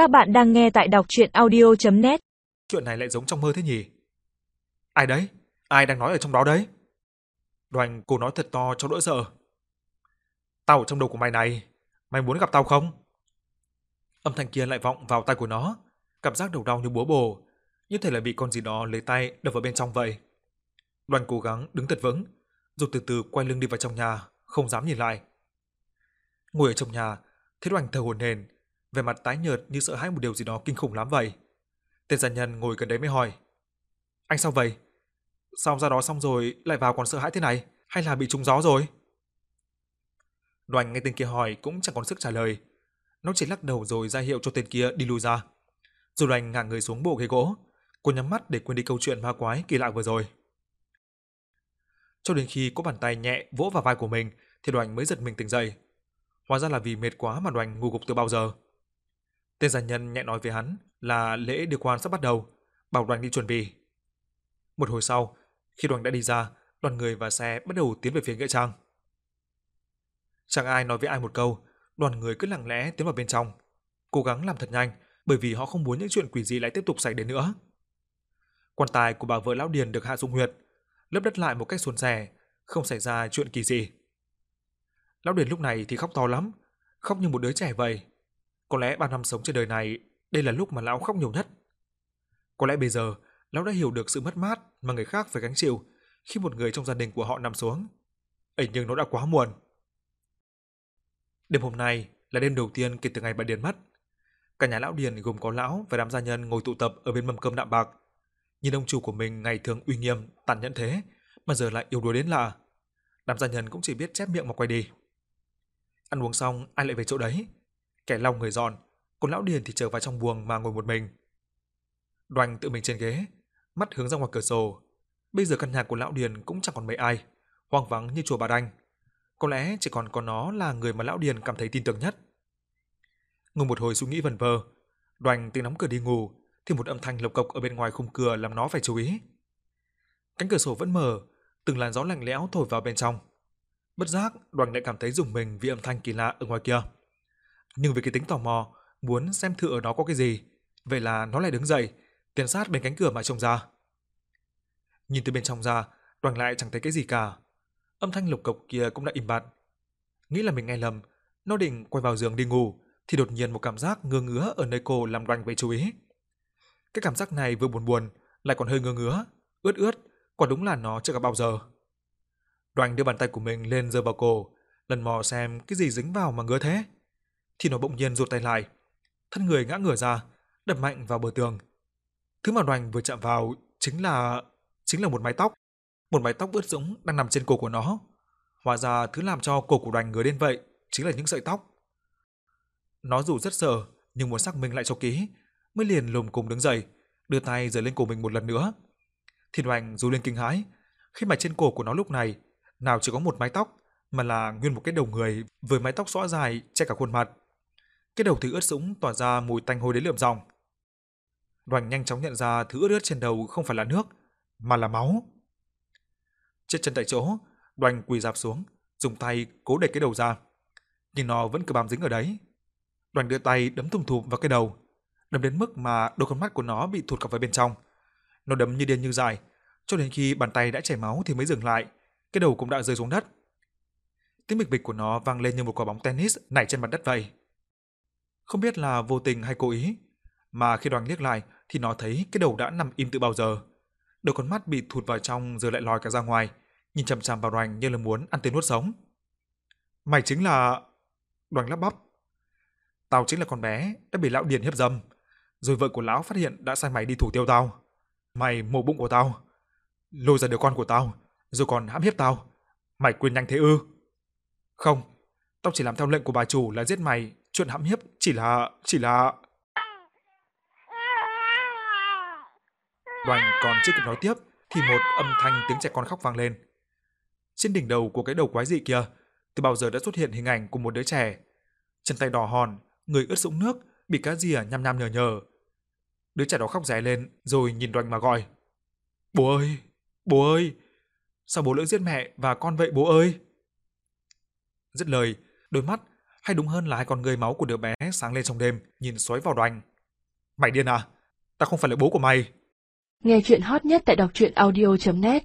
Các bạn đang nghe tại đọc chuyện audio.net Chuyện này lại giống trong mơ thế nhỉ? Ai đấy? Ai đang nói ở trong đó đấy? Đoành cô nói thật to cho đỡ sợ. Tao ở trong đầu của mày này, mày muốn gặp tao không? Âm thanh kia lại vọng vào tai của nó, cảm giác đầu đau như búa bổ, như thể là bị con gì đó lấy tay đập vào bên trong vậy. Đoành cố gắng đứng thật vững, rồi từ từ quay lưng đi vào trong nhà, không dám nhìn lại. Ngồi ở trong nhà, thấy Đoành thở hổn hển, vẻ mặt tái nhợt như sợ hãi một điều gì đó kinh khủng lắm vậy. Tên gia nhân ngồi gần đấy mới hỏi: "Anh sao vậy? Sao ra đó xong rồi lại vào còn sợ hãi thế này, hay là bị trúng gió rồi?" đoàn nghe tên kia hỏi cũng chẳng còn sức trả lời. Nó chỉ lắc đầu rồi ra hiệu cho tên kia đi lui ra. Rồi đoàn ngả người xuống bộ ghế gỗ, cô nhắm mắt để quên đi câu chuyện ma quái kỳ lạ vừa rồi. Cho đến khi có bàn tay nhẹ vỗ vào vai của mình thì đoàn mới giật mình tỉnh dậy. Hóa ra là vì mệt quá mà đoàn ngủ gục từ bao giờ. Tên gia nhân nhẹ nói với hắn là lễ điều quan sắp bắt đầu, bảo đoàn đi chuẩn bị. Một hồi sau, khi đoàn đã đi ra, đoàn người và xe bắt đầu tiến về phía nghĩa trang. Chẳng ai nói với ai một câu, đoàn người cứ lặng lẽ tiến vào bên trong, cố gắng làm thật nhanh bởi vì họ không muốn những chuyện quỷ dị lại tiếp tục xảy đến nữa. Quan tài của bà vợ lão Điền được hạ dung huyệt, lấp đất lại một cách suôn sẻ, không xảy ra chuyện kỳ gì. Lão Điền lúc này thì khóc to lắm, khóc như một đứa trẻ vậy. Có lẽ bao năm sống trên đời này, đây là lúc mà lão khóc nhiều nhất. Có lẽ bây giờ, lão đã hiểu được sự mất mát mà người khác phải gánh chịu khi một người trong gia đình của họ nằm xuống. ấy nhưng nó đã quá muộn. Đêm hôm nay là đêm đầu tiên kể từ ngày bà Điền mất. Cả nhà lão Điền gồm có lão và đám gia nhân ngồi tụ tập ở bên mâm cơm đạm bạc. Nhìn ông chủ của mình ngày thường uy nghiêm, tàn nhẫn thế, mà giờ lại yếu đuối đến lạ. Đám gia nhân cũng chỉ biết chép miệng mà quay đi. Ăn uống xong, ai lại về chỗ đấy. Kẻ lau người dọn, còn lão Điền thì trở vào trong buồng mà ngồi một mình. Đoành tự mình trên ghế, mắt hướng ra ngoài cửa sổ. Bây giờ căn nhà của lão Điền cũng chẳng còn mấy ai, hoang vắng như chùa Bà Đanh. Có lẽ chỉ còn có nó là người mà lão Điền cảm thấy tin tưởng nhất. Ngồi một hồi suy nghĩ vẩn vơ, Đoành tính nắm cửa đi ngủ thì một âm thanh lộc cộc ở bên ngoài khung cửa làm nó phải chú ý. Cánh cửa sổ vẫn mở, từng làn gió lạnh lẽo thổi vào bên trong. Bất giác, Đoành lại cảm thấy rùng mình vì âm thanh kỳ lạ ở ngoài kia. Nhưng vì cái tính tò mò, muốn xem thử ở đó có cái gì, vậy là nó lại đứng dậy, tiến sát bên cánh cửa mà trông ra. Nhìn từ bên trong ra, toàn lại chẳng thấy cái gì cả. Âm thanh lục cộc kia cũng đã im bặt. Nghĩ là mình nghe lầm, nó định quay vào giường đi ngủ, thì đột nhiên một cảm giác ngơ ngứa ở nơi cổ làm Đoành về chú ý. Cái cảm giác này vừa buồn buồn, lại còn hơi ngơ ngứa, ướt ướt, quả đúng là nó chưa gặp bao giờ. Đoành đưa bàn tay của mình lên giơ vào cổ, lần mò xem cái gì dính vào mà ngứa thế. Thì nó bỗng nhiên rụt tay lại, thân người ngã ngửa ra, đập mạnh vào bờ tường. Thứ mà Đoành vừa chạm vào chính là chính là một mái tóc, một mái tóc ướt sũng đang nằm trên cổ của nó. Hóa ra thứ làm cho cổ của Đoành ngứa đến vậy chính là những sợi tóc. Nó dù rất sợ nhưng muốn xác minh lại cho kỹ, mới liền lồm cồm đứng dậy, đưa tay giơ lên cổ mình một lần nữa. Thiên Hoành dù lên kinh hãi, khi mà trên cổ của nó lúc này nào chỉ có một mái tóc, mà là nguyên một cái đầu người với mái tóc xõa dài che cả khuôn mặt. Cái đầu thì ướt sũng tỏa ra mùi tanh hôi đến lượm ròng. Đoàn nhanh chóng nhận ra thứ ướt ướt trên đầu không phải là nước, mà là máu. Chết chân tại chỗ, Đoàn quỳ dạp xuống, dùng tay cố đẩy cái đầu ra. Nhưng nó vẫn cứ bám dính ở đấy. Đoàn đưa tay đấm thùng thụp vào cái đầu, đấm đến mức mà đôi con mắt của nó bị thụt cả vào bên trong. Nó đấm như điên như dại, cho đến khi bàn tay đã chảy máu thì mới dừng lại, cái đầu cũng đã rơi xuống đất. Tiếng bịch bịch của nó vang lên như một quả bóng tennis nảy trên mặt đất vậy. Không biết là vô tình hay cố ý, mà khi đoàn liếc lại thì nó thấy cái đầu đã nằm im từ bao giờ. Đôi con mắt bị thụt vào trong rồi lại lòi cả ra ngoài, nhìn chằm chằm vào đoàn như là muốn ăn tươi nuốt sống. Mày chính là... Đoàn lắp bắp. Tao chính là con bé đã bị lão điền hiếp dâm. Rồi vợ của lão phát hiện đã sai mày đi thủ tiêu tao. Mày mổ bụng của tao. Lôi ra đứa con của tao. Rồi còn hãm hiếp tao. Mày quên nhanh thế ư? Không. Tao chỉ làm theo lệnh của bà chủ là giết mày. Chuyện hãm hiếp chỉ là... chỉ là... Đoàn còn chưa kịp nói tiếp thì một âm thanh tiếng trẻ con khóc vang lên. Trên đỉnh đầu của cái đầu quái dị kia, từ bao giờ đã xuất hiện hình ảnh của một đứa trẻ. Chân tay đỏ hòn, người ướt sũng nước, bị cá rìa à, nhăm nhăm nhờ nhờ. Đứa trẻ đó khóc ré lên rồi nhìn Đoành mà gọi. Bố ơi, bố ơi, sao bố lỡ giết mẹ và con vậy bố ơi? Dứt lời, đôi mắt, hay đúng hơn là hai con người máu của đứa bé sáng lên trong đêm, nhìn xoáy vào đoành. Mày điên à? Ta không phải là bố của mày. Nghe chuyện hot nhất tại đọc audio.net